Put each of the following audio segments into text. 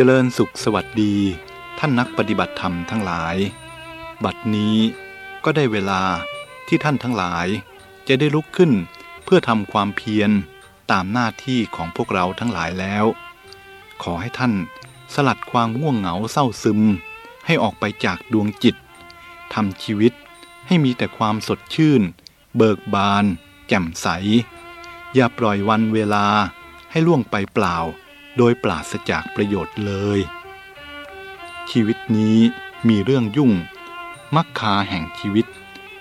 เจริญสุขสวัสดี ท่านนักปฏิบัติธรรมทั้งหลาย บัดนี้ก็ได้เวลาที่ท่านทั้งหลาย จะได้ลุกขึ้นเพื่อทำความเพียรตามหน้าที่ของพวกเราทั้งหลายแล้ว ขอให้ท่านสลัดความง่วงเหงาเศร้าซึม ให้ออกไปจากดวงจิตทำชีวิตให้มีแต่ความสดชื่น เบิกบาน แจ่มใส อย่าปล่อยวันเวลาให้ล่วงไปเปล่า โดยปราศจากประโยชน์เลย ชีวิตนี้มีเรื่องยุ่ง มักคาแห่งชีวิต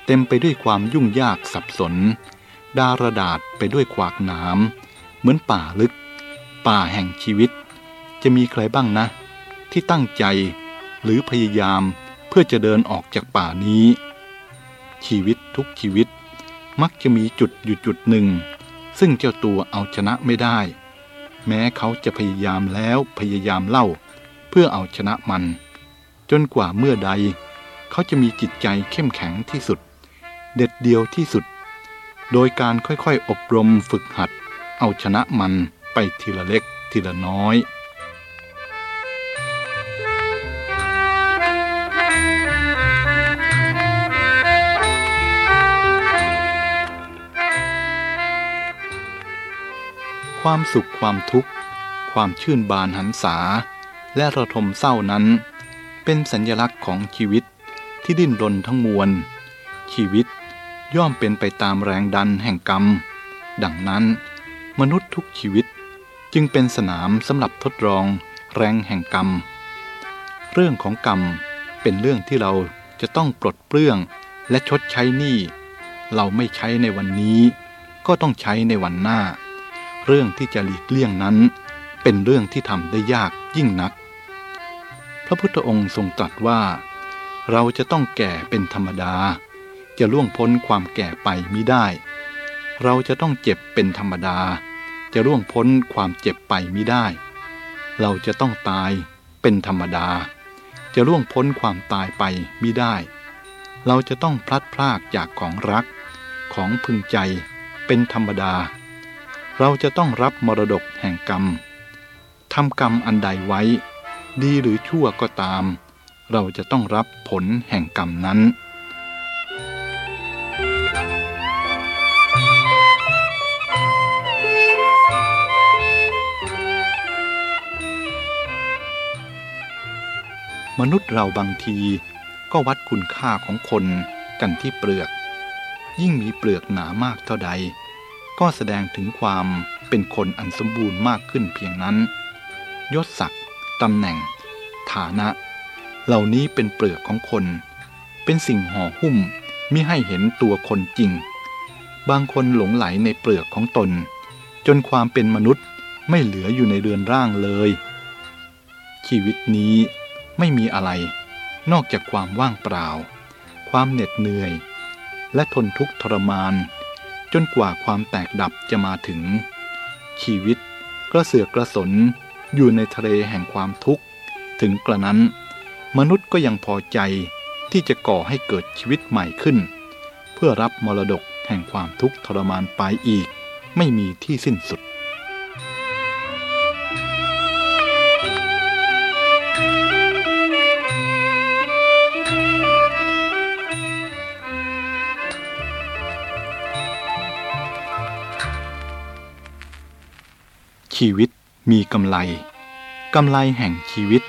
เต็มไปด้วยความยุ่งยากสับสน ดารดาษไปด้วยขวากน้ำเหมือนป่าลึก ป่าแห่งชีวิต จะมีใครบ้างนะ ที่ตั้งใจหรือพยายามเพื่อจะเดินออกจากป่านี้ ชีวิตทุกชีวิตมักจะมีจุดอยู่จุดหนึ่ง ซึ่งเจ้าตัวเอาชนะไม่ได้ แม้เขาจะพยายามแล้วพยายามเล่า เพื่อเอาชนะมัน จนกว่าเมื่อใด เขาจะมีจิตใจเข้มแข็งที่สุด เด็ดเดียวที่สุด โดยการค่อยๆอบรมฝึกหัด เอาชนะมันไปทีละเล็กทีละน้อย ความสุขความทุกข์ ความชื่นบานหันษา และระทมเศร้านั้น เป็นสัญลักษณ์ของชีวิตที่ดิ้นรนทั้งมวล ชีวิตย่อมเป็นไปตามแรงดันแห่งกรรม ดังนั้น มนุษย์ทุกชีวิตจึงเป็นสนามสำหรับทดลองแรงแห่งกรรม เรื่องของกรรมเป็นเรื่องที่เราจะต้องปลดเปลื้องและชดใช้หนี้ เราไม่ใช้ในวันนี้ ก็ต้องใช้ในวันหน้า เรื่องที่จะหลีกเลี่ยงนั้น เป็นเรื่องที่ทำได้ยากยิ่งนัก พระพุทธองค์ทรงตรัสว่า เราจะต้องแก่เป็นธรรมดา จะล่วงพ้นความแก่ไปมิได้ เราจะต้องเจ็บเป็นธรรมดา จะล่วงพ้นความเจ็บไปมิได้ เราจะต้องตายเป็นธรรมดา จะล่วงพ้นความตายไปมิได้ เราจะต้องพลัดพรากจากของรักของพึงใจเป็นธรรมดา เราจะต้องรับมรดกแห่งกรรมทำกรรมอันใดไว้ ดีหรือชั่วก็ตาม เราจะต้องรับผลแห่งกรรมนั้น มนุษย์เราบางทีก็วัดคุณค่าของคนกันที่เปลือก ยิ่งมีเปลือกหนามากเท่าใด ก็แสดงถึงความเป็นคนอันสมบูรณ์มากขึ้นเพียงนั้น ยศศักดิ์ตำแหน่ง ฐานะ เหล่านี้เป็นเปลือกของคน เป็นสิ่งห่อหุ้มมิให้เห็นตัวคนจริง บางคนหลงไหลในเปลือกของตน จนความเป็นมนุษย์ไม่เหลืออยู่ในเรือนร่างเลย ชีวิตนี้ไม่มีอะไร นอกจากความว่างเปล่า ความเหน็ดเหนื่อย และทนทุกข์ทรมาน จนกว่าความแตกดับจะมาถึง ชีวิตกระเสือกกระสนอยู่ในทะเลแห่งความทุกข์ ถึงกระนั้น มนุษย์ก็ยังพอใจที่จะก่อให้เกิดชีวิตใหม่ขึ้น เพื่อรับมรดกแห่งความทุกข์ทรมานไปอีก ไม่มีที่สิ้นสุด ชีวิตมีกำไร กำไรแห่งชีวิต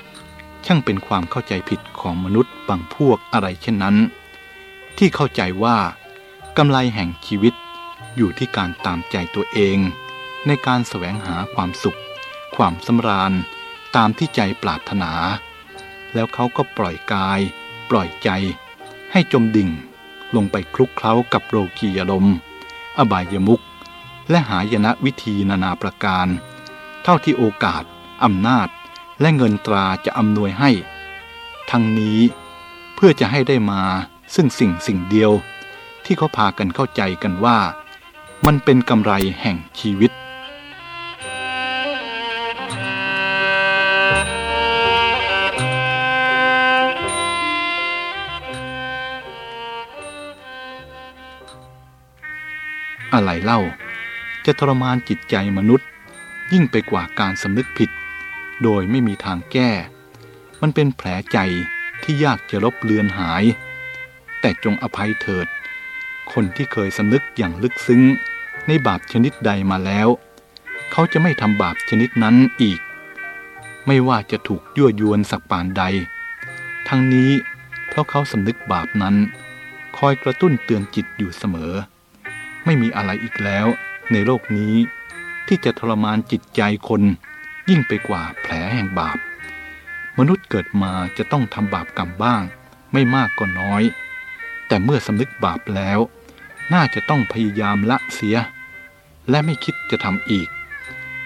ช่างเป็นความเข้าใจผิดของมนุษย์บางพวกอะไรเช่นนั้น ที่เข้าใจว่ากำไรแห่งชีวิตอยู่ที่การตามใจตัวเอง ในการแสวงหาความสุข ความสำราญตามที่ใจปรารถนา แล้วเขาก็ปล่อยกาย ปล่อยใจ ให้จมดิ่ง ลงไปคลุกเคล้ากับโรกียลม อบายมุขและหายนะวิธีนานาประการ ท่าที่โอกาส อำนาจ และเงินตราจะอำนวยให้ ทั้งนี้เพื่อจะให้ได้มาซึ่งสิ่งสิ่งเดียว ที่เขาพากันเข้าใจกันว่า มันเป็นกำไรแห่งชีวิตอะไรเล่า จะทรมานจิตใจมนุษย์ ยิ่งไปกว่าการสำนึกผิด โดยไม่มีทางแก้ มันเป็นแผลใจที่ยากจะลบเลือนหาย แต่จงอภัยเถิด คนที่เคยสำนึกอย่างลึกซึ้ง ในบาปชนิดใดมาแล้ว เขาจะไม่ทำบาปชนิดนั้นอีก ไม่ว่าจะถูกยั่วยวนสักปานใด ทั้งนี้เพราะเขาสำนึกบาปนั้น คอยกระตุ้นเตือนจิตอยู่เสมอ ไม่มีอะไรอีกแล้วในโลกนี้ ที่จะทรมานจิตใจคน ยิ่งไปกว่าแผลแห่งบาป มนุษย์เกิดมาจะต้องทำบาปกรรมบ้าง ไม่มากก็น้อย แต่เมื่อสำนึกบาปแล้ว น่าจะต้องพยายามละเสีย และไม่คิดจะทำอีก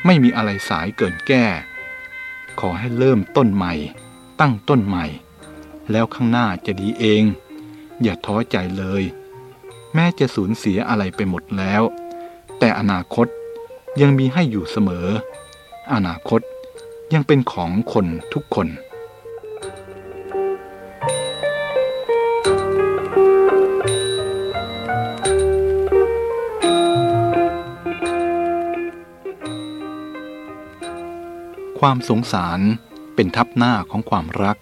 ไม่มีอะไรสายเกินแก้ ขอให้เริ่มต้นใหม่ ตั้งต้นใหม่ แล้วข้างหน้าจะดีเอง อย่าท้อใจเลย แม้จะสูญเสียอะไรไปหมดแล้ว แต่อนาคต ยังมีให้อยู่เสมอ อนาคตยังเป็นของคนทุกคนความสงสารเป็นทับหน้าของความรัก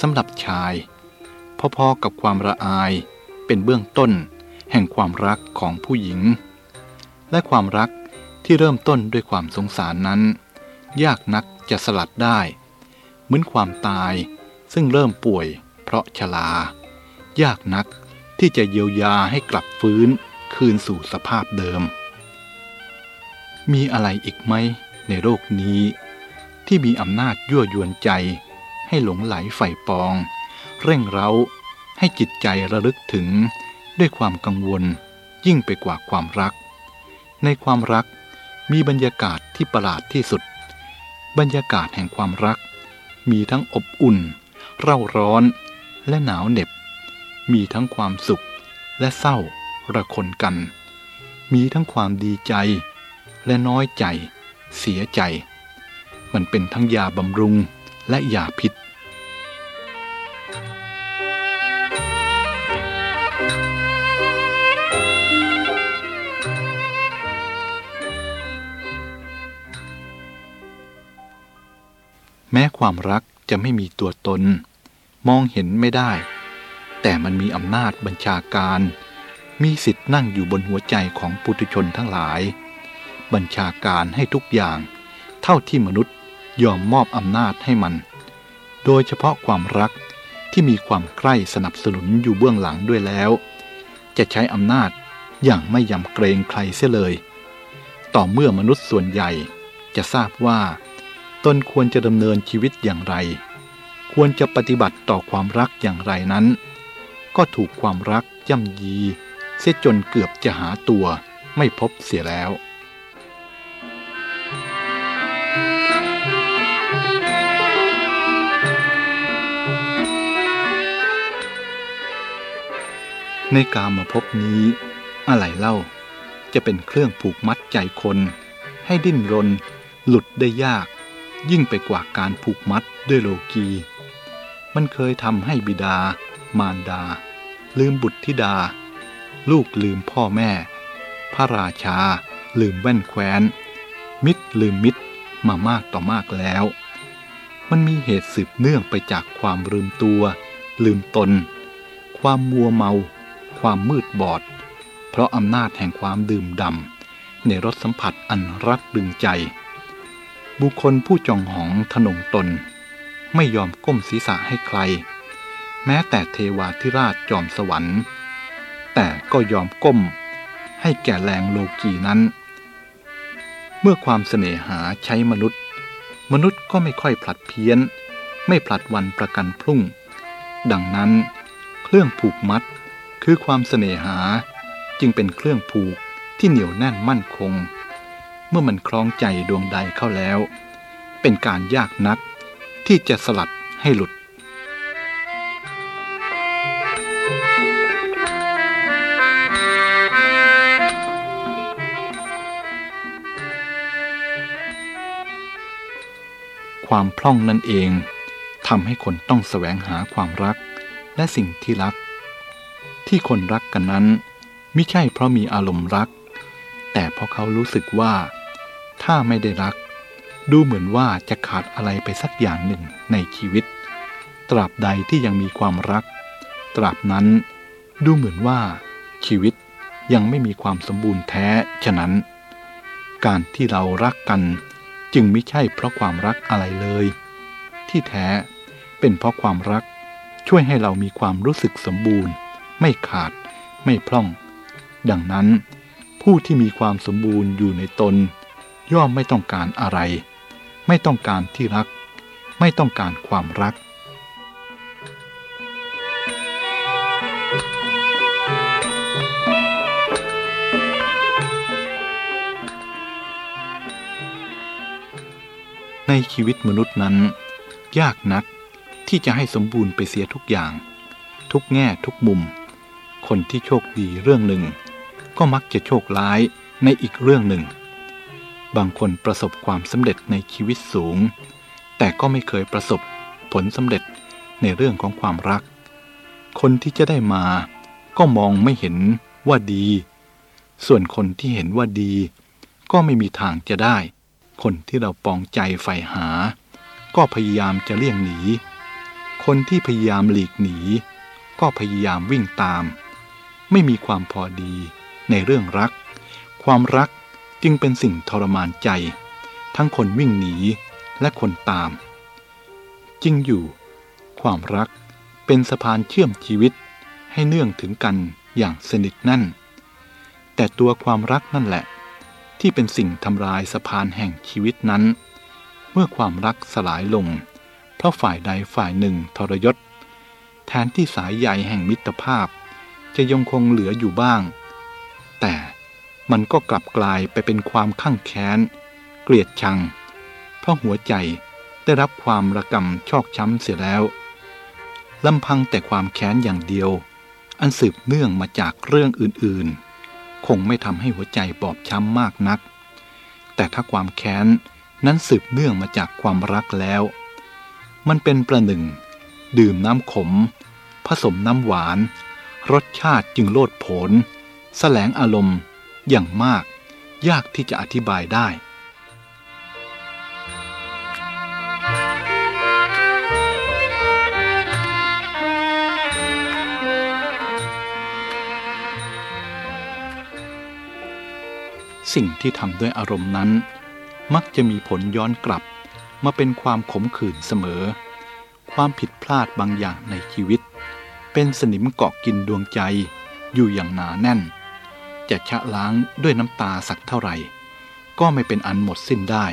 สำหรับชาย พอๆกับความระอายเป็นเบื้องต้นแห่งความรักของผู้หญิง และความรัก ที่เริ่มต้นด้วยความสงสารนั้น ยากนักจะสลัดได้ เหมือนความตายซึ่งเริ่มป่วย เพราะชรายากนักที่จะเยียวยาให้กลับฟื้นคืนสู่สภาพเดิม มีอะไรอีกไหมในโลกนี้ ที่มีอำนาจยั่วยวนใจ ให้หลงไหลใฝ่ปอง เร่งเร้าให้จิตใจระลึกถึงด้วยความกังวลยิ่งไปกว่าความรัก ในความรัก มีบรรยากาศที่ประหลาดที่สุด บรรยากาศแห่งความรัก มีทั้งอบอุ่น เร่าร้อนและหนาวเหน็บ มีทั้งความสุขและเศร้าระคนกัน มีทั้งความดีใจ และน้อยใจ เสียใจ มันเป็นทั้งยาบำรุงและยาพิษ แม้ความรักจะไม่มีตัวตน มองเห็นไม่ได้ แต่มันมีอำนาจบัญชาการ มีสิทธิ์นั่งอยู่บนหัวใจของปุถุชนทั้งหลาย บัญชาการให้ทุกอย่าง เท่าที่มนุษย์ยอมมอบอำนาจให้มัน โดยเฉพาะความรักที่มีความใกล้สนับสนุนอยู่เบื้องหลังด้วยแล้ว จะใช้อำนาจอย่างไม่ยำเกรงใครเสียเลย ต่อเมื่อมนุษย์ส่วนใหญ่จะทราบว่า ตนควรจะดำเนินชีวิตอย่างไร ควรจะปฏิบัติต่อความรักอย่างไรนั้น ก็ถูกความรักย่ำยี เสียจนเกือบจะหาตัวไม่พบเสียแล้วในกามาพบนี้ อะไรเล่าจะเป็นเครื่องผูกมัดใจคน ให้ดิ้นรน หลุดได้ยาก ยิ่งไปกว่าการผูกมัดด้วยโลกี มันเคยทำให้บิดา มารดา ลืมบุตรธิดา ลูกลืมพ่อแม่ พระราชา ลืมแว่นแคว้น มิตรลืมมิตรมามากต่อมากแล้ว มันมีเหตุสืบเนื่องไปจากความลืมตัว ลืมตน ความมัวเมา ความมืดบอด เพราะอำนาจแห่งความดื่มดำในรสสัมผัสอันรักดึงใจ บุคคลผู้จองหองทนงตน ไม่ยอมก้มศีรษะให้ใคร แม้แต่เทวาธิราชจอมสวรรค์ แต่ก็ยอมก้มให้แก่แรงโลกีนั้น เมื่อความเสน่หาใช้มนุษย์ มนุษย์ก็ไม่ค่อยผลัดเพี้ยน ไม่ผลัดวันประกันพรุ่ง ดังนั้น เครื่องผูกมัดคือความเสน่หาจึงเป็นเครื่องผูกที่เหนียวแน่นมั่นคง เมื่อมันคล้องใจดวงใดเข้าแล้ว เป็นการยากนักที่จะสลัดให้หลุดความพร่องนั่นเองทำให้คนต้องแสวงหาความรักและสิ่งที่รัก ที่คนรักกันนั้น ไม่ใช่เพราะมีอารมณ์รัก แต่เพราะเขารู้สึกว่า ถ้าไม่ได้รัก ดูเหมือนว่าจะขาดอะไรไปสักอย่างหนึ่งในชีวิต ตราบใดที่ยังมีความรัก ตราบนั้น ดูเหมือนว่าชีวิตยังไม่มีความสมบูรณ์แท้ฉะนั้น การที่เรารักกันจึงไม่ใช่เพราะความรักอะไรเลย ที่แท้เป็นเพราะความรักช่วยให้เรามีความรู้สึกสมบูรณ์ ไม่ขาดไม่พร่อง ดังนั้น ผู้ที่มีความสมบูรณ์อยู่ในตน ย่อมไม่ต้องการอะไร ไม่ต้องการที่รัก ไม่ต้องการความรัก ในชีวิตมนุษย์นั้น ยากนักที่จะให้สมบูรณ์ไปเสียทุกอย่าง ทุกแง่ทุกมุม คนที่โชคดีเรื่องหนึ่ง ก็มักจะโชคร้ายในอีกเรื่องหนึ่ง บางคนประสบความสำเร็จในชีวิตสูง แต่ก็ไม่เคยประสบผลสำเร็จในเรื่องของความรัก คนที่จะได้มาก็มองไม่เห็นว่าดี ส่วนคนที่เห็นว่าดี ก็ไม่มีทางจะได้ คนที่เราปองใจใฝ่หา ก็พยายามจะเลี่ยงหนี คนที่พยายามหลีกหนี ก็พยายามวิ่งตาม ไม่มีความพอดีในเรื่องรัก ความรัก จึงเป็นสิ่งทรมานใจ ทั้งคนวิ่งหนีและคนตาม จริงอยู่ ความรักเป็นสะพานเชื่อมชีวิตให้เนื่องถึงกันอย่างสนิทแน่น แต่ตัวความรักนั่นแหละ ที่เป็นสิ่งทำลายสะพานแห่งชีวิตนั้น เมื่อความรักสลายลง เพราะฝ่ายใดฝ่ายหนึ่งทรยศ แทนที่สายใยแห่งมิตรภาพ จะยังคงเหลืออยู่บ้าง แต่ มันก็กลับกลายไปเป็นความข้างแค้น เกลียดชัง เพราะหัวใจได้รับความระกำชอกช้ำเสียแล้วลำพังแต่ความแค้นอย่างเดียว อันสืบเนื่องมาจากเรื่องอื่นๆ คงไม่ทำให้หัวใจบอบช้ำมากนัก แต่ถ้าความแค้นนั้นสืบเนื่องมาจากความรักแล้ว มันเป็นประหนึ่ง ดื่มน้ำขม ผสมน้ำหวาน รสชาติจึงโลดโผนแสลงอารมณ์ อย่างมาก ยากที่จะอธิบายได้ สิ่งที่ทำด้วยอารมณ์นั้น มักจะมีผลย้อนกลับมาเป็นความขมขื่นเสมอ ความผิดพลาดบางอย่างในชีวิต เป็นสนิมเกาะกินดวงใจอยู่อย่างหนาแน่น จะชะล้างด้วยน้ำตาสักเท่าไหร่ ก็ไม่เป็นอันหมดสิ้นได้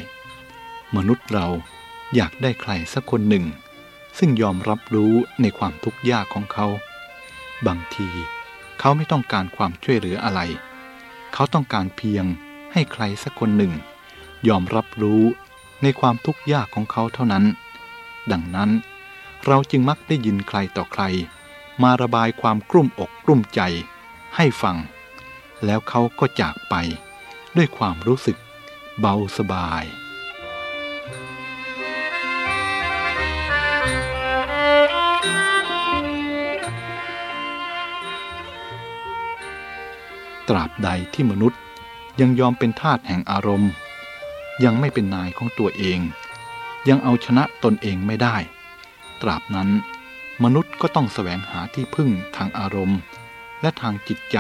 มนุษย์เราอยากได้ใครสักคนหนึ่ง ซึ่งยอมรับรู้ในความทุกข์ยากของเขา บางทีเขาไม่ต้องการความช่วยเหลืออะไร เขาต้องการเพียงให้ใครสักคนหนึ่ง ยอมรับรู้ในความทุกข์ยากของเขาเท่านั้น ดังนั้นเราจึงมักได้ยินใครต่อใคร มาระบายความกลุ้มอกกลุ้มใจให้ฟัง แล้วเขาก็จากไปด้วยความรู้สึกเบาสบายตราบใดที่มนุษย์ยังยอมเป็นทาสแห่งอารมณ์ ยังไม่เป็นนายของตัวเอง ยังเอาชนะตนเองไม่ได้ ตราบนั้น มนุษย์ก็ต้องแสวงหาที่พึ่งทางอารมณ์ และทางจิตใจ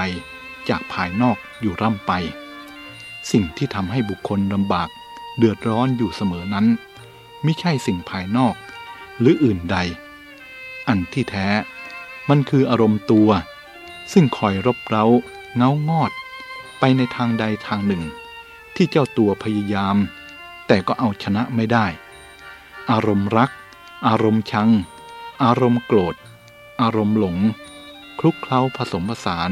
จากภายนอกอยู่ร่ำไป สิ่งที่ทำให้บุคคลลำบากเดือดร้อนอยู่เสมอนั้นไม่ใช่สิ่งภายนอก หรืออื่นใด อันที่แท้มันคืออารมณ์ตัว ซึ่งคอยรบเร้า เงางอด ไปในทางใดทางหนึ่ง ที่เจ้าตัวพยายาม แต่ก็เอาชนะไม่ได้ อารมณ์รัก อารมณ์ชัง อารมณ์โกรธ อารมณ์หลง คลุกเคล้าผสมผสาน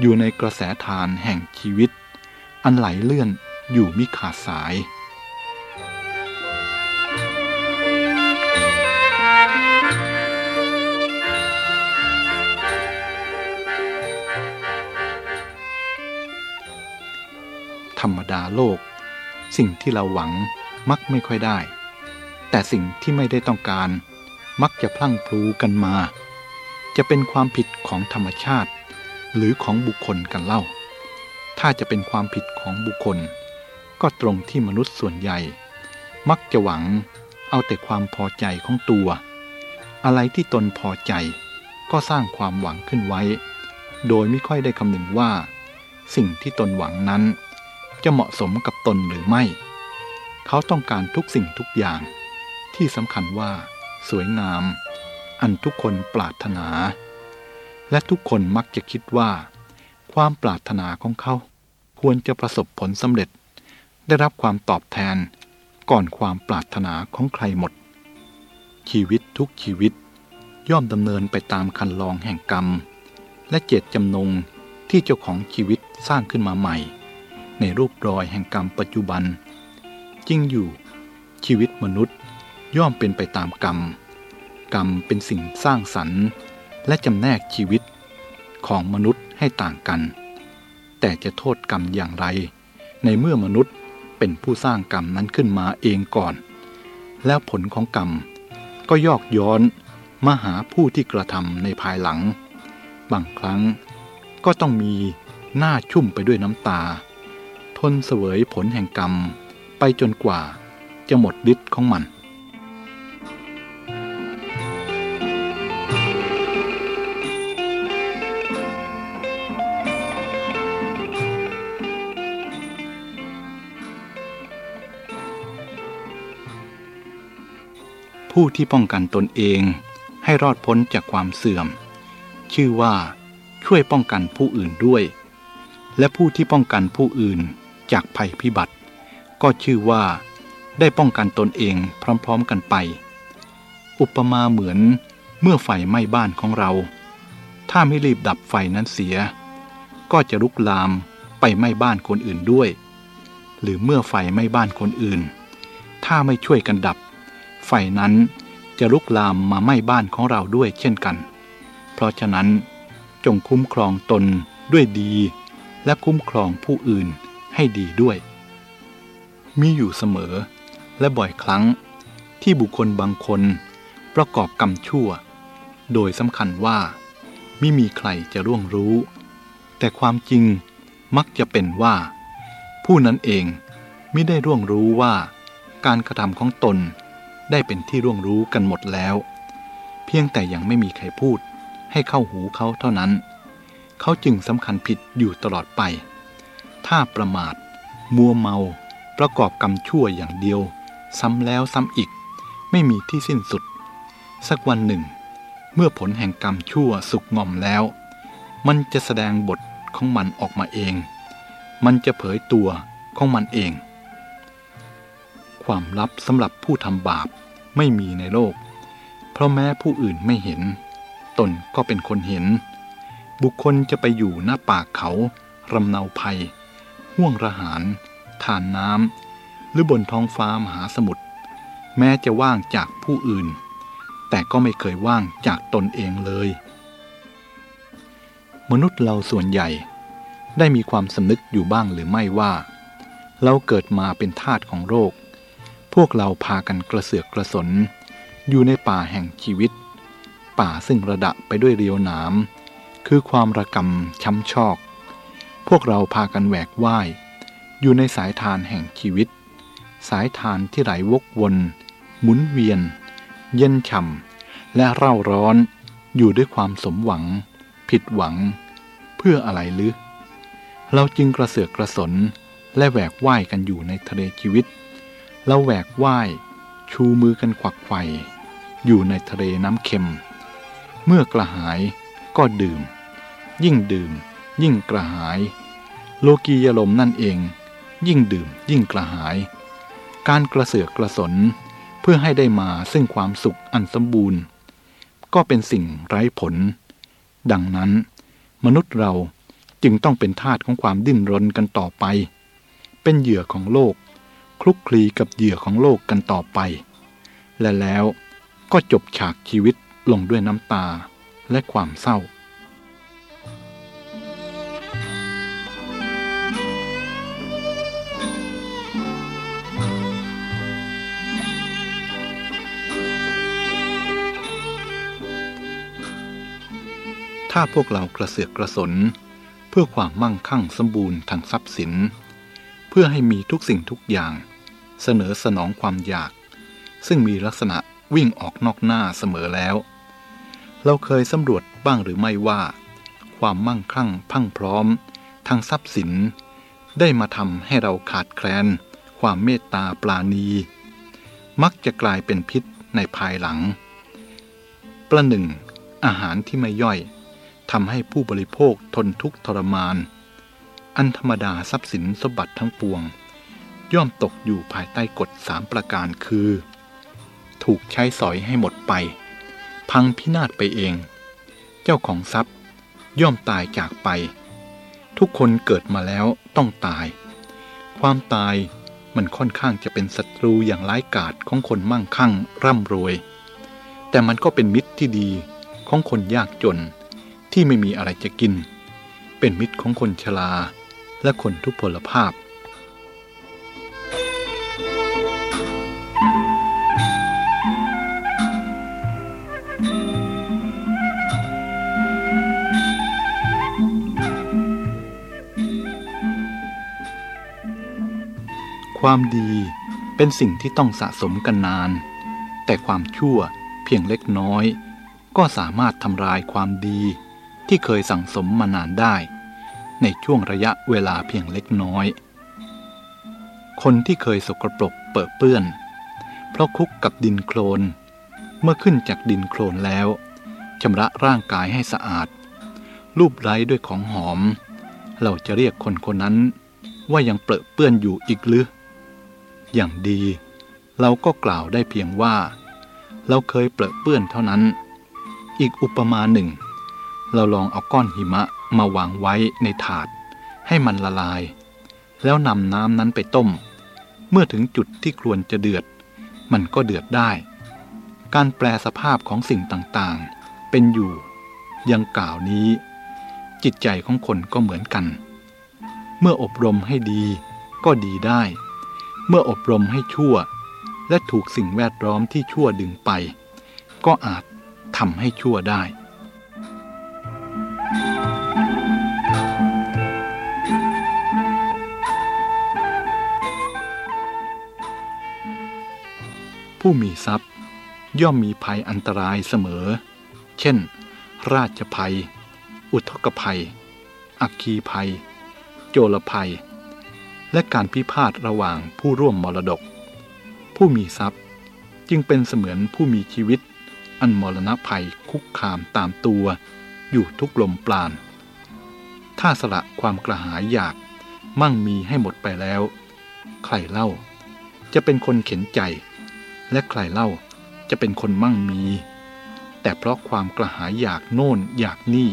อยู่ในกระแสทานแห่งชีวิต อันไหลเลื่อนอยู่มิขาดสาย ธรรมดาโลก สิ่งที่เราหวังมักไม่ค่อยได้ แต่สิ่งที่ไม่ได้ต้องการ มักจะพลั่งพลูกันมา จะเป็นความผิดของธรรมชาติ หรือของบุคคลกันเล่า ถ้าจะเป็นความผิดของบุคคล ก็ตรงที่มนุษย์ส่วนใหญ่ มักจะหวังเอาแต่ความพอใจของตัว อะไรที่ตนพอใจก็สร้างความหวังขึ้นไว้ โดยไม่ค่อยได้คำนึงว่า สิ่งที่ตนหวังนั้น จะเหมาะสมกับตนหรือไม่ เขาต้องการทุกสิ่งทุกอย่าง ที่สำคัญว่า สวยงาม อันทุกคนปรารถนา และทุกคนมักจะคิดว่า ความปรารถนาของเขา ควรจะประสบผลสำเร็จ ได้รับความตอบแทน ก่อนความปรารถนาของใครหมด ชีวิตทุกชีวิต ย่อมดำเนินไปตามคันลองแห่งกรรม และเจตจำนงที่เจ้าของชีวิตสร้างขึ้นมาใหม่ ในรูปรอยแห่งกรรมปัจจุบัน จริงอยู่ ชีวิตมนุษย์ย่อมเป็นไปตามกรรม กรรมเป็นสิ่งสร้างสรรค์ และจำแนกชีวิตของมนุษย์ให้ต่างกัน แต่จะโทษกรรมอย่างไร ในเมื่อมนุษย์เป็นผู้สร้างกรรมนั้นขึ้นมาเองก่อน แล้วผลของกรรมก็ยอกย้อนมาหาผู้ที่กระทำในภายหลัง บางครั้งก็ต้องมีหน้าชุ่มไปด้วยน้ำตา ทนเสวยผลแห่งกรรมไปจนกว่าจะหมดฤทธิ์ของมัน ผู้ที่ป้องกันตนเองให้รอดพ้นจากความเสื่อม ชื่อว่าช่วยป้องกันผู้อื่นด้วย และผู้ที่ป้องกันผู้อื่นจากภัยพิบัติ ก็ชื่อว่าได้ป้องกันตนเองพร้อมๆกันไป อุปมาเหมือนเมื่อไฟไหม้บ้านของเรา ถ้าไม่รีบดับไฟนั้นเสีย ก็จะลุกลามไปไหม้บ้านคนอื่นด้วย หรือเมื่อไฟไหม้บ้านคนอื่น ถ้าไม่ช่วยกันดับ ไฟนั้นจะลุกลามมาไหม้บ้านของเราด้วยเช่นกัน เพราะฉะนั้นจงคุ้มครองตนด้วยดี และคุ้มครองผู้อื่นให้ดีด้วย มีอยู่เสมอและบ่อยครั้งที่บุคคลบางคนประกอบกรรมชั่ว โดยสำคัญว่า ไม่มีใครจะร่วงรู้ แต่ความจริงมักจะเป็นว่า ผู้นั้นเองไม่ได้ร่วงรู้ว่า การกระทำของตน ได้เป็นที่ร่วงรู้กันหมดแล้ว เพียงแต่ยังไม่มีใครพูด ให้เข้าหูเขาเท่านั้น เขาจึงสำคัญผิดอยู่ตลอดไป ถ้าประมาท มัวเมา ประกอบกรรมชั่วอย่างเดียว ซ้ำแล้วซ้ำอีก ไม่มีที่สิ้นสุด สักวันหนึ่ง เมื่อผลแห่งกรรมชั่วสุกงอมแล้ว มันจะแสดงบทของมันออกมาเอง มันจะเผยตัวของมันเอง ความลับสำหรับผู้ทำบาปไม่มีในโลก เพราะแม้ผู้อื่นไม่เห็น ตนก็เป็นคนเห็น บุคคลจะไปอยู่หน้าปากเขารำเนาภัย ห่วงระหารทานน้ำหรือบนท้องฟ้ามหาสมุทรแม้จะว่างจากผู้อื่น แต่ก็ไม่เคยว่างจากตนเองเลย มนุษย์เราส่วนใหญ่ได้มีความสำนึกอยู่บ้างหรือไม่ว่า เราเกิดมาเป็นทาสของโรค พวกเราพากันกระเสือกกระสน อยู่ในป่าแห่งชีวิต ป่าซึ่งระดะไปด้วยเรียวหนามคือความระกำช้ำชอก พวกเราพากันแหวกว่าย อยู่ในสายทานแห่งชีวิต สายทานที่ไหลวกวน หมุนเวียน เย็นฉ่ำและเร่าร้อนอยู่ด้วยความสมหวัง ผิดหวัง เพื่ออะไรหรือ เราจึงกระเสือกกระสนและแหวกว่ายกันอยู่ในทะเลชีวิต เราแหวกว่ายชูมือกันขวักไฟอยู่ในทะเลน้ำเค็ม เมื่อกระหายก็ดื่ม ยิ่งดื่ม ยิ่งกระหาย โลกียลมนั่นเอง ยิ่งดื่ม ยิ่งกระหาย การกระเสือกกระสนเพื่อให้ได้มาซึ่งความสุขอันสมบูรณ์ ก็เป็นสิ่งไร้ผล ดังนั้น มนุษย์เราจึงต้องเป็นทาสของความดิ้นรนกันต่อไป เป็นเหยื่อของโลก คลุกคลีกับเหยื่อของโลกกันต่อไป และแล้วก็จบฉากชีวิตลงด้วยน้ำตาและความเศร้า ถ้าพวกเรากระเสือกกระสน เพื่อความมั่งคั่งสมบูรณ์ทางทรัพย์สิน เพื่อให้มีทุกสิ่งทุกอย่าง เสนอสนองความอยาก ซึ่งมีลักษณะวิ่งออกนอกหน้าเสมอแล้ว เราเคยสำรวจบ้างหรือไม่ว่า ความมั่งคั่งพังพร้อม ทางทรัพย์สิน ได้มาทำให้เราขาดแคลน ความเมตตาปราณี มักจะกลายเป็นพิษในภายหลัง ประหนึ่ง อาหารที่ไม่ย่อยทำให้ผู้บริโภคทนทุกข์ทรมาน อันธรรมดาทรัพย์สินสมบัติทั้งปวง ย่อมตกอยู่ภายใต้กฎสามประการคือ ถูกใช้สอยให้หมดไป พังพินาศไปเอง เจ้าของทรัพย์ ย่อมตายจากไป ทุกคนเกิดมาแล้วต้องตาย ความตายมันค่อนข้างจะเป็นศัตรูอย่างร้ายกาจของคนมั่งคั่งร่ำรวย แต่มันก็เป็นมิตรที่ดีของคนยากจนที่ไม่มีอะไรจะกิน เป็นมิตรของคนชราและคนทุพพลภาพ ความดีเป็นสิ่งที่ต้องสะสมกันนาน แต่ความชั่วเพียงเล็กน้อย ก็สามารถทำลายความดีที่เคยสั่งสมมานานได้ ในช่วงระยะเวลาเพียงเล็กน้อย คนที่เคยสกรปรกเปิดเปื้อน เพราะคุกกับดินโคลน เมื่อขึ้นจากดินโคลนแล้วชำระร่างกายให้สะอาด รูปไร้ด้วยของหอม เราจะเรียกคนคนนั้นว่ายังเปรอะเปื้อนอยู่อีกหรือ อย่างดี เราก็กล่าวได้เพียงว่า เราเคยเปรอะเปื้อนเท่านั้น อีกอุปมาหนึ่ง เราลองเอาก้อนหิมะมาวางไว้ในถาด ให้มันละลาย แล้วนำน้ำนั้นไปต้ม เมื่อถึงจุดที่ควรจะเดือด มันก็เดือดได้ การแปลสภาพของสิ่งต่างๆ เป็นอยู่ ยังกล่าวนี้ จิตใจของคนก็เหมือนกัน เมื่ออบรมให้ดีก็ดีได้ เมื่ออบรมให้ชั่ว และถูกสิ่งแวดล้อมที่ชั่วดึงไป ก็อาจทำให้ชั่วได้ ผู้มีทรัพย์ ย่อมมีภัยอันตรายเสมอ เช่น ราชภัย อุทกภัย อักคีภัย โจรภัย และการพิพาทระหว่างผู้ร่วมมรดก ผู้มีทรัพย์จึงเป็นเสมือนผู้มีชีวิต อันมรณะภัยคุกคามตามตัว อยู่ทุกลมปราณถ้าสละความกระหายอยากมั่งมีให้หมดไปแล้ว ใครเล่า จะเป็นคนเข็นใจ และใครเล่าจะเป็นคนมั่งมี แต่เพราะความกระหายอยากโน่นอยากนี่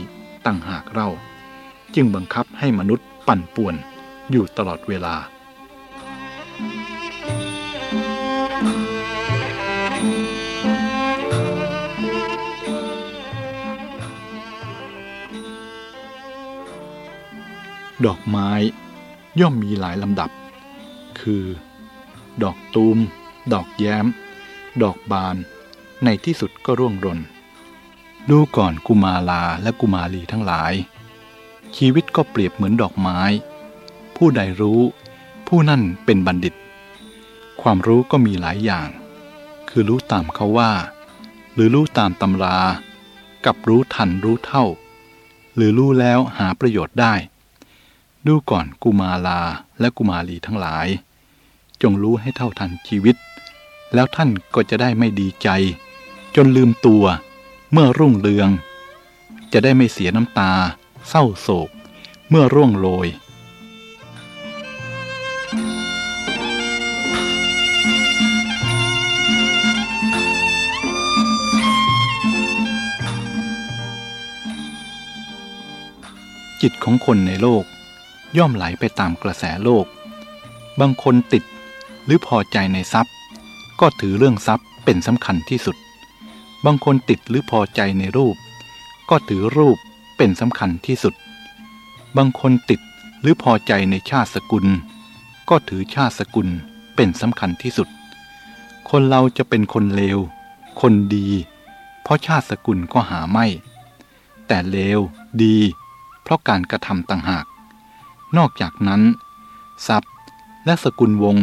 ตั้งหากเรา จึงบังคับให้มนุษย์ปั่นป่วน อยู่ตลอดเวลา ดอกไม้ย่อมมีหลายลำดับ คือ ดอกตูม ดอกแย้ม ดอกบาน ในที่สุดก็ร่วงรนดูก่อนกุมาลาและกุมาลีทั้งหลาย ชีวิตก็เปรียบเหมือนดอกไม้ ผู้ใดรู้ ผู้นั่นเป็นบัณฑิต ความรู้ก็มีหลายอย่าง คือรู้ตามเขาว่า หรือรู้ตามตำรา กับรู้ทันรู้เท่า หรือรู้แล้วหาประโยชน์ได้ ดูก่อนกุมาลาและกุมาลีทั้งหลาย จงรู้ให้เท่าทันชีวิต แล้วท่านก็จะได้ไม่ดีใจ จนลืมตัวเมื่อรุ่งเรือง จะได้ไม่เสียน้ำตา เศร้าโศก เมื่อร่วงโรย จิตของคนในโลก ย่อมไหลไปตามกระแสโลก บางคนติดหรือพอใจในทรัพย์ ก็ถือเรื่องทรัพย์เป็นสำคัญที่สุด บางคนติดหรือพอใจในรูป ก็ถือรูปเป็นสำคัญที่สุด บางคนติดหรือพอใจในชาติสกุล ก็ถือชาติสกุลเป็นสำคัญที่สุด คนเราจะเป็นคนเลว คนดี เพราะชาติสกุลก็หาไม่ แต่เลวดี ราะการกระทำต่างหาก นอกจากนั้น ทรัพย์และสกุลวง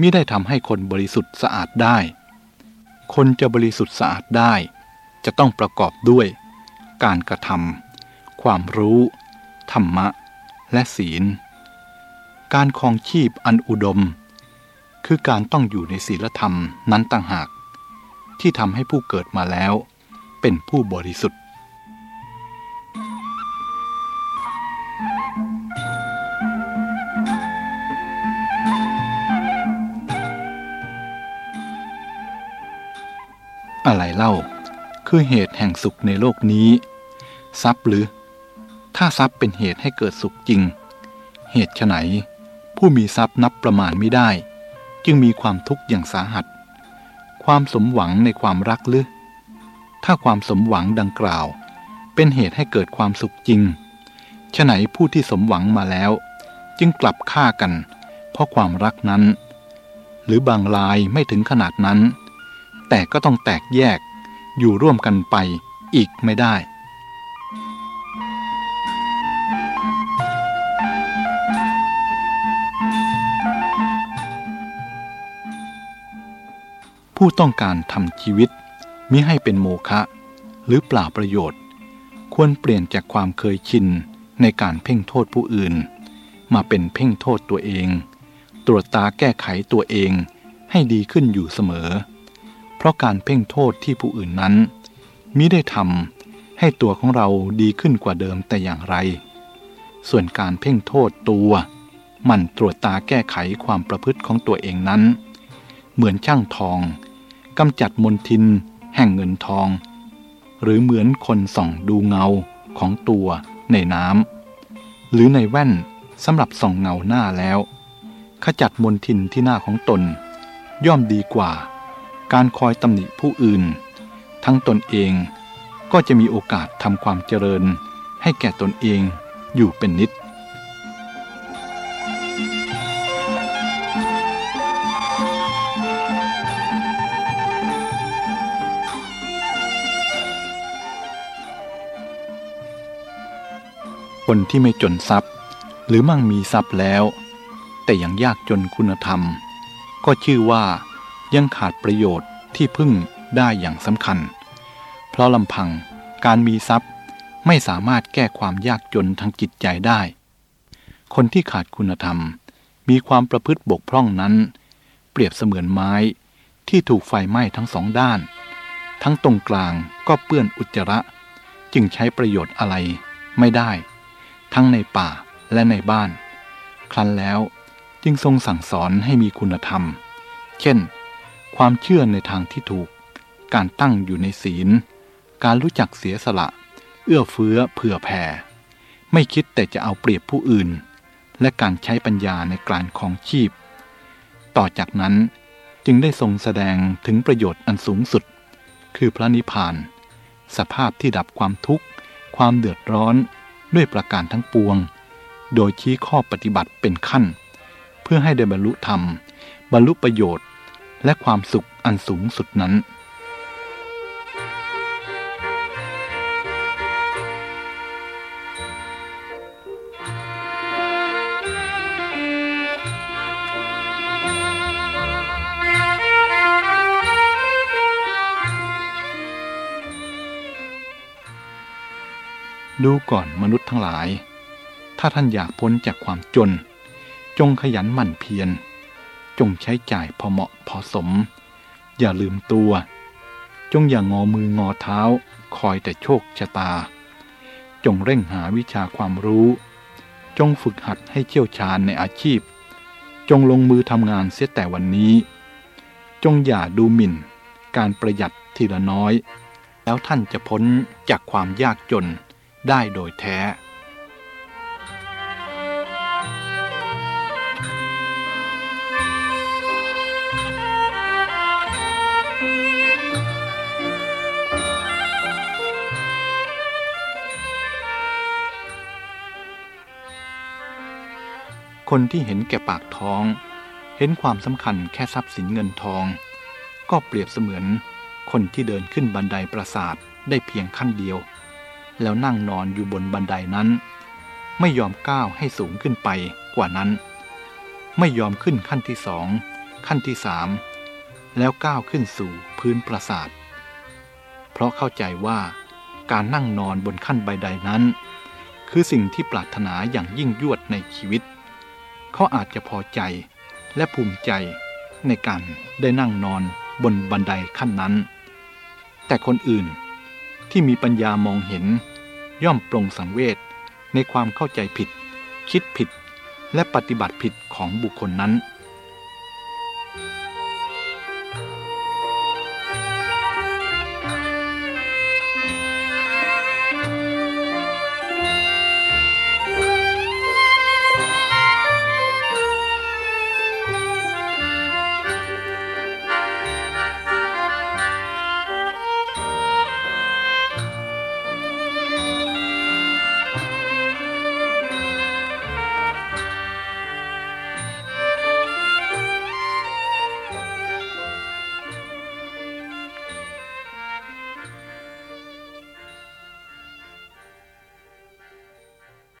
มิได้ทำให้คนบริสุทธิ์สะอาดได้ คนจะบริสุทธิ์สะอาดได้ จะต้องประกอบด้วย การกระทำความรู้ ธรรมะ และศีล การครองชีพอันอุดม คือการต้องอยู่ในศีลธรรมนั้นต่างหาก ที่ทำให้ผู้เกิดมาแล้ว เป็นผู้บริสุทธิ์ อะไรเล่า คือเหตุแห่งสุขในโลกนี้ ทรัพย์หรือ ถ้าทรัพย์เป็นเหตุให้เกิดสุขจริง เหตุไนผู้มีทรัพย์นับประมาณไม่ได้ จึงมีความทุกข์อย่างสาหัส ความสมหวังในความรักหรือ ถ้าความสมหวังดังกล่าว เป็นเหตุให้เกิดความสุขจริงฉไหนผู้ที่สมหวังมาแล้ว จึงกลับฆ่ากัน เพราะความรักนั้น หรือบางรายไม่ถึงขนาดนั้น แต่ก็ต้องแตกแยกอยู่ร่วมกันไปอีกไม่ได้ ผู้ต้องการทำชีวิตมิให้เป็นโมฆะหรือเปล่าประโยชน์ ควรเปลี่ยนจากความเคยชินในการเพ่งโทษผู้อื่น มาเป็นเพ่งโทษตัวเอง ตรวจตาแก้ไขตัวเองให้ดีขึ้นอยู่เสมอ เพราะการเพ่งโทษที่ผู้อื่นนั้นมิได้ทำให้ตัวของเราดีขึ้นกว่าเดิมแต่อย่างไร ส่วนการเพ่งโทษตัวมันตรวจตาแก้ไขความประพฤติของตัวเองนั้น เหมือนช่างทองกำจัดมนทิน แห่งเงินทอง หรือเหมือนคนส่องดูเงาของตัวในน้ำหรือในแว่นสำหรับส่องเงาหน้าแล้ว ขจัดมนทินที่หน้าของตน ย่อมดีกว่า การคอยตำหนิผู้อื่น ทั้งตนเองก็จะมีโอกาสทำความเจริญ ให้แก่ตนเองอยู่เป็นนิด คนที่ไม่จนทรัพย์ หรือมั่งมีทรัพย์แล้ว แต่ยังยากจนคุณธรรม ก็ชื่อว่า ยังขาดประโยชน์ที่พึ่งได้อย่างสำคัญ เพราะลำพังการมีทรัพย์ไม่สามารถแก้ความยากจนทางจิตใจได้ คนที่ขาดคุณธรรม มีความประพฤติบกพร่องนั้น เปรียบเสมือนไม้ที่ถูกไฟไหม้ทั้งสองด้าน ทั้งตรงกลางก็เปื้อนอุจจาระ จึงใช้ประโยชน์อะไรไม่ได้ ทั้งในป่าและในบ้าน ครั้นแล้วจึงทรงสั่งสอนให้มีคุณธรรม เช่น ความเชื่อในทางที่ถูก การตั้งอยู่ในศีล การรู้จักเสียสละ เอื้อเฟื้อเผื่อแผ่ ไม่คิดแต่จะเอาเปรียบผู้อื่น และการใช้ปัญญาในการของชีพ ต่อจากนั้นจึงได้ทรงแสดงถึงประโยชน์อันสูงสุด คือพระนิพพาน สภาพที่ดับความทุกข์ ความเดือดร้อนด้วยประการทั้งปวง โดยชี้ข้อปฏิบัติเป็นขั้น เพื่อให้ได้บรรลุธรรม บรรลุประโยชน์ และความสุขอันสูงสุดนั้น ดูก่อนมนุษย์ทั้งหลาย ถ้าท่านอยากพ้นจากความจน จงขยันหมั่นเพียร จงใช้จ่ายพอเหมาะพอสม อย่าลืมตัว จงอย่างงอมืองอเท้า คอยแต่โชคชะตา จงเร่งหาวิชาความรู้ จงฝึกหัดให้เชี่ยวชาญในอาชีพ จงลงมือทำงานเสียแต่วันนี้ จงอย่าดูหมิ่น การประหยัดทีละน้อย แล้วท่านจะพ้นจากความยากจนได้โดยแท้ คนที่เห็นแก่ปากท้อง เห็นความสำคัญแค่ทรัพย์สินเงินทอง ก็เปรียบเสมือนคนที่เดินขึ้นบันไดปราสาทได้เพียงขั้นเดียว แล้วนั่งนอนอยู่บนบันไดนั้น ไม่ยอมก้าวให้สูงขึ้นไปกว่านั้น ไม่ยอมขึ้นขั้นที่สองขั้นที่สามแล้วก้าวขึ้นสู่พื้นปราสาท เพราะเข้าใจว่าการนั่งนอนบนขั้นใบใดนั้น คือสิ่งที่ปรารถนาอย่างยิ่งยวดในชีวิต เขาอาจจะพอใจและภูมิใจในการได้นั่งนอนบนบันไดขั้นนั้น แต่คนอื่นที่มีปัญญามองเห็น ย่อมปรงสังเวชในความเข้าใจผิด คิดผิดและปฏิบัติผิดของบุคคลนั้น